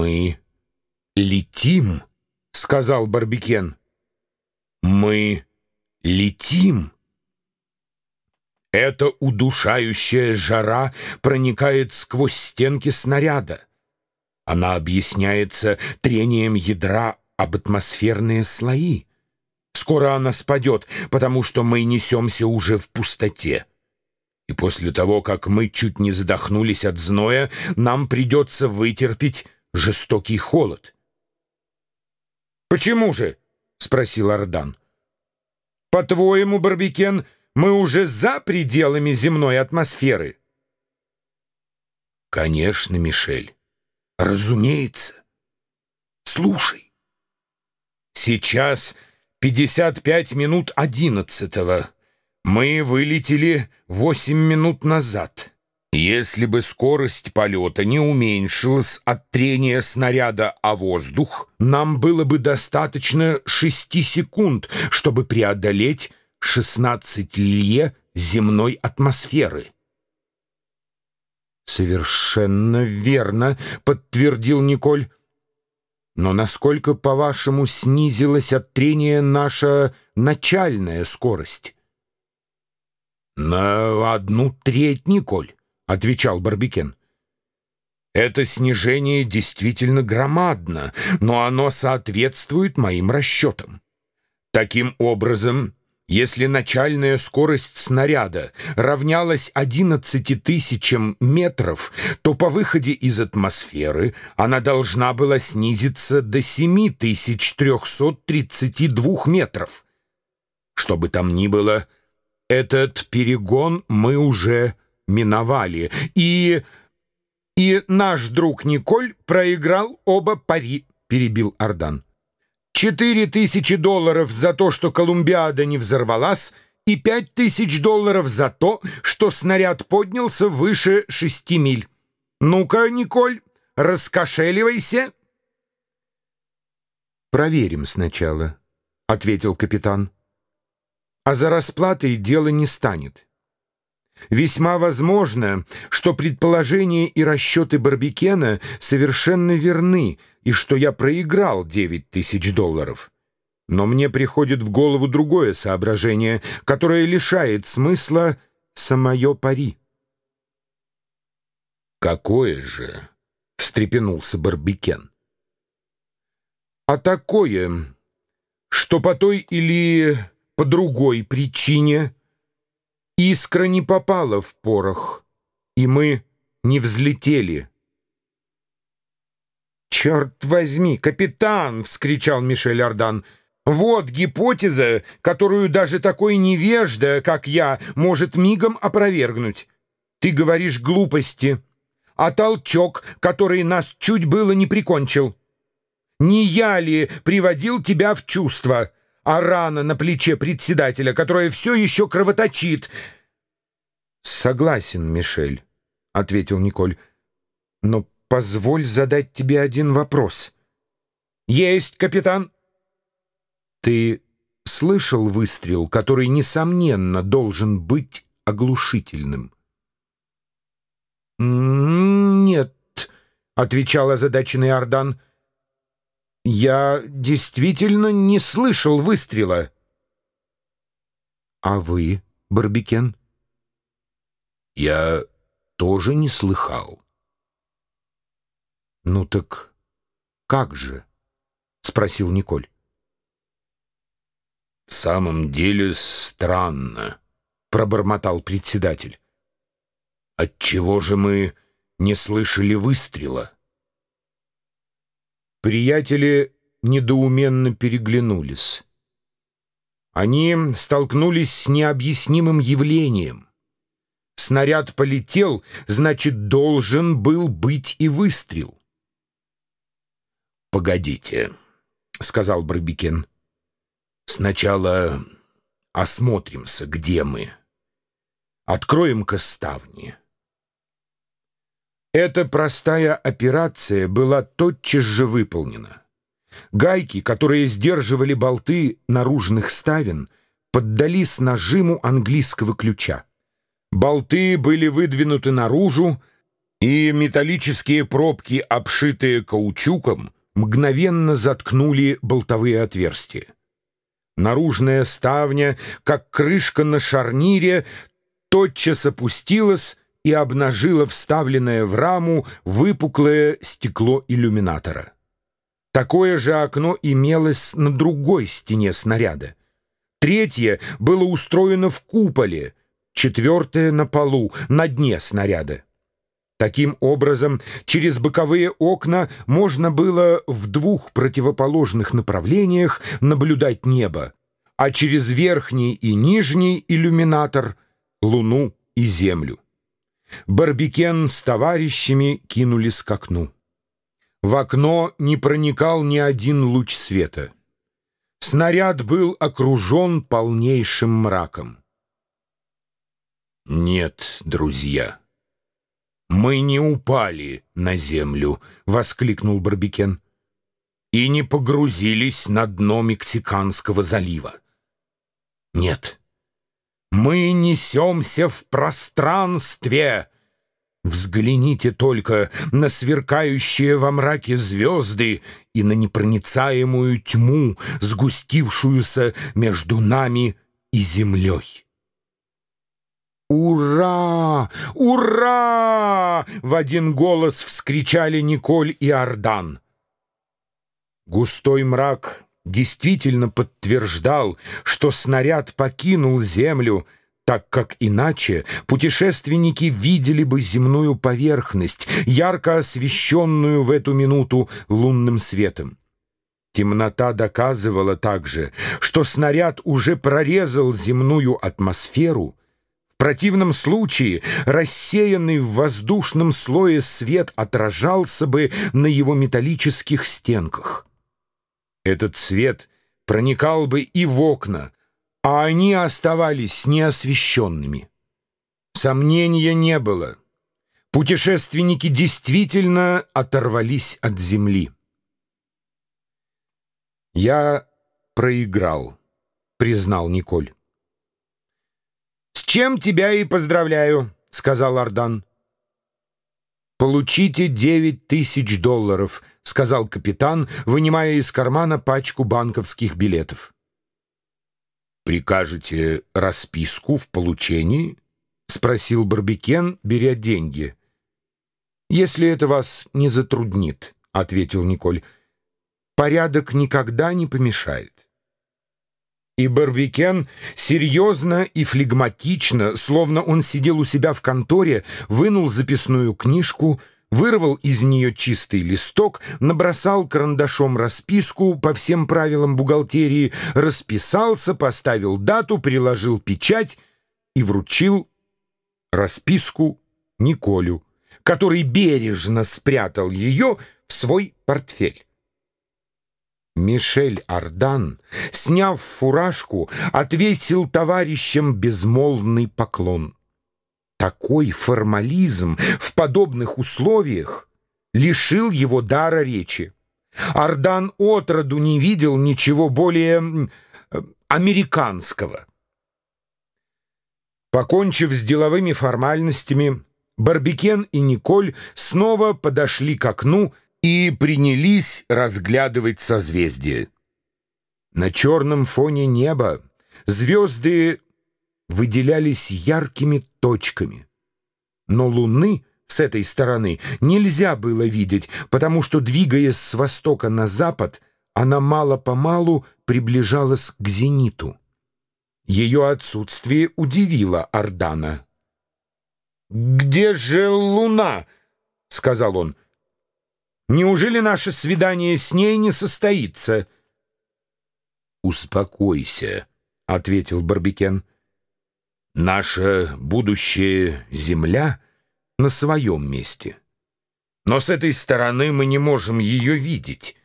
«Мы летим», — сказал Барбикен. «Мы летим». Эта удушающая жара проникает сквозь стенки снаряда. Она объясняется трением ядра об атмосферные слои. Скоро она спадет, потому что мы несемся уже в пустоте. И после того, как мы чуть не задохнулись от зноя, нам придется вытерпеть жестокий холод. «Почему же?» — спросил Ардан. «По-твоему, Барбикен, мы уже за пределами земной атмосферы?» «Конечно, Мишель. Разумеется. Слушай. Сейчас 55 минут одиннадцатого. Мы вылетели 8 минут назад». Если бы скорость полета не уменьшилась от трения снаряда о воздух, нам было бы достаточно шести секунд, чтобы преодолеть 16 лье земной атмосферы. «Совершенно верно», — подтвердил Николь. «Но насколько, по-вашему, снизилась от трения наша начальная скорость?» «На одну треть, Николь» отвечал Барбикен. Это снижение действительно громадно, но оно соответствует моим расчетам. Таким образом, если начальная скорость снаряда равнялась 11 тысячам метров, то по выходе из атмосферы она должна была снизиться до 7332 метров. Что бы там ни было, этот перегон мы уже миновали, и... «И наш друг Николь проиграл оба пари», — перебил Ардан. «Четыре тысячи долларов за то, что Колумбиада не взорвалась, и пять тысяч долларов за то, что снаряд поднялся выше шести миль. Ну-ка, Николь, раскошеливайся!» «Проверим сначала», — ответил капитан. «А за расплатой дело не станет». Весьма возможно, что предположения и расчеты Барбикена совершенно верны, и что я проиграл 9 тысяч долларов. Но мне приходит в голову другое соображение, которое лишает смысла самое пари. «Какое же?» — встрепенулся Барбикен. «А такое, что по той или по другой причине...» Искра не попала в порох, и мы не взлетели. «Черт возьми, капитан!» — вскричал Мишель Ардан. «Вот гипотеза, которую даже такой невежда, как я, может мигом опровергнуть. Ты говоришь глупости, а толчок, который нас чуть было не прикончил. Не я ли приводил тебя в чувство?» А рана на плече председателя, которая все еще кровоточит. «Согласен, Мишель», — ответил Николь. «Но позволь задать тебе один вопрос». «Есть, капитан». «Ты слышал выстрел, который, несомненно, должен быть оглушительным?» «Нет», — отвечал озадаченный Ардан. «Я действительно не слышал выстрела». «А вы, Барбикен?» «Я тоже не слыхал». «Ну так как же?» — спросил Николь. «В самом деле странно», — пробормотал председатель. «Отчего же мы не слышали выстрела?» Приятели недоуменно переглянулись. Они столкнулись с необъяснимым явлением. Снаряд полетел, значит, должен был быть и выстрел. «Погодите», — сказал Барбикен. «Сначала осмотримся, где мы. Откроем-ка ставни». Эта простая операция была тотчас же выполнена. Гайки, которые сдерживали болты наружных ставен, поддались нажиму английского ключа. Болты были выдвинуты наружу, и металлические пробки, обшитые каучуком, мгновенно заткнули болтовые отверстия. Наружная ставня, как крышка на шарнире, тотчас опустилась и обнажила вставленное в раму выпуклое стекло иллюминатора. Такое же окно имелось на другой стене снаряда. Третье было устроено в куполе, четвертое — на полу, на дне снаряда. Таким образом, через боковые окна можно было в двух противоположных направлениях наблюдать небо, а через верхний и нижний иллюминатор — луну и землю. Барбикен с товарищами кинулись к окну. В окно не проникал ни один луч света. Снаряд был окружен полнейшим мраком. «Нет, друзья, мы не упали на землю», — воскликнул Барбикен, «и не погрузились на дно Мексиканского залива. Нет, мы несемся в пространстве». Взгляните только на сверкающие во мраке звезды и на непроницаемую тьму, сгустившуюся между нами и землей. «Ура! Ура!» — в один голос вскричали Николь и Ардан. Густой мрак действительно подтверждал, что снаряд покинул землю — так как иначе путешественники видели бы земную поверхность, ярко освещенную в эту минуту лунным светом. Темнота доказывала также, что снаряд уже прорезал земную атмосферу. В противном случае рассеянный в воздушном слое свет отражался бы на его металлических стенках. Этот свет проникал бы и в окна, а они оставались неосвещенными. Сомнения не было. Путешественники действительно оторвались от земли. «Я проиграл», — признал Николь. «С чем тебя и поздравляю», — сказал Ардан. «Получите девять тысяч долларов», — сказал капитан, вынимая из кармана пачку банковских билетов. «Прикажете расписку в получении?» — спросил Барбикен, беря деньги. «Если это вас не затруднит», — ответил Николь, — «порядок никогда не помешает». И Барбикен серьезно и флегматично, словно он сидел у себя в конторе, вынул записную книжку — вырвал из нее чистый листок, набросал карандашом расписку по всем правилам бухгалтерии, расписался, поставил дату, приложил печать и вручил расписку Николю, который бережно спрятал ее в свой портфель. Мишель Ардан, сняв фуражку, отвесил товарищам безмолвный поклон — такой формализм в подобных условиях лишил его дара речи. Ардан отроду не видел ничего более американского. Покончив с деловыми формальностями, Барбикен и Николь снова подошли к окну и принялись разглядывать созвездия. На черном фоне неба звезды выделялись яркими точками. Но луны с этой стороны нельзя было видеть, потому что, двигаясь с востока на запад, она мало-помалу приближалась к зениту. Ее отсутствие удивило Ордана. «Где же луна?» — сказал он. «Неужели наше свидание с ней не состоится?» «Успокойся», — ответил Барбикен. Наша будущая земля на своем месте. Но с этой стороны мы не можем ее видеть.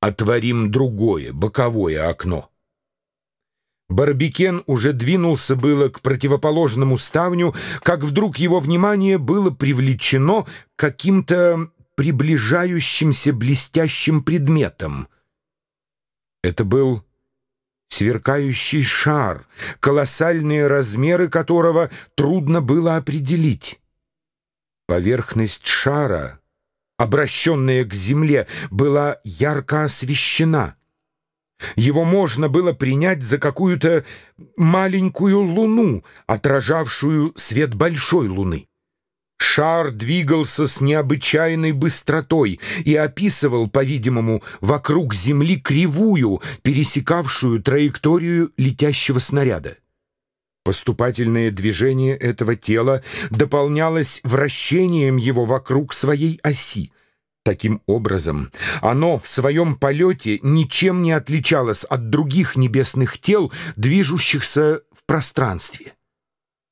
Отворим другое, боковое окно. Барбикен уже двинулся было к противоположному ставню, как вдруг его внимание было привлечено каким-то приближающимся блестящим предметом. Это был сверкающий шар, колоссальные размеры которого трудно было определить. Поверхность шара, обращенная к Земле, была ярко освещена. Его можно было принять за какую-то маленькую луну, отражавшую свет большой луны. Шар двигался с необычайной быстротой и описывал, по-видимому, вокруг Земли кривую, пересекавшую траекторию летящего снаряда. Поступательное движение этого тела дополнялось вращением его вокруг своей оси. Таким образом, оно в своем полете ничем не отличалось от других небесных тел, движущихся в пространстве.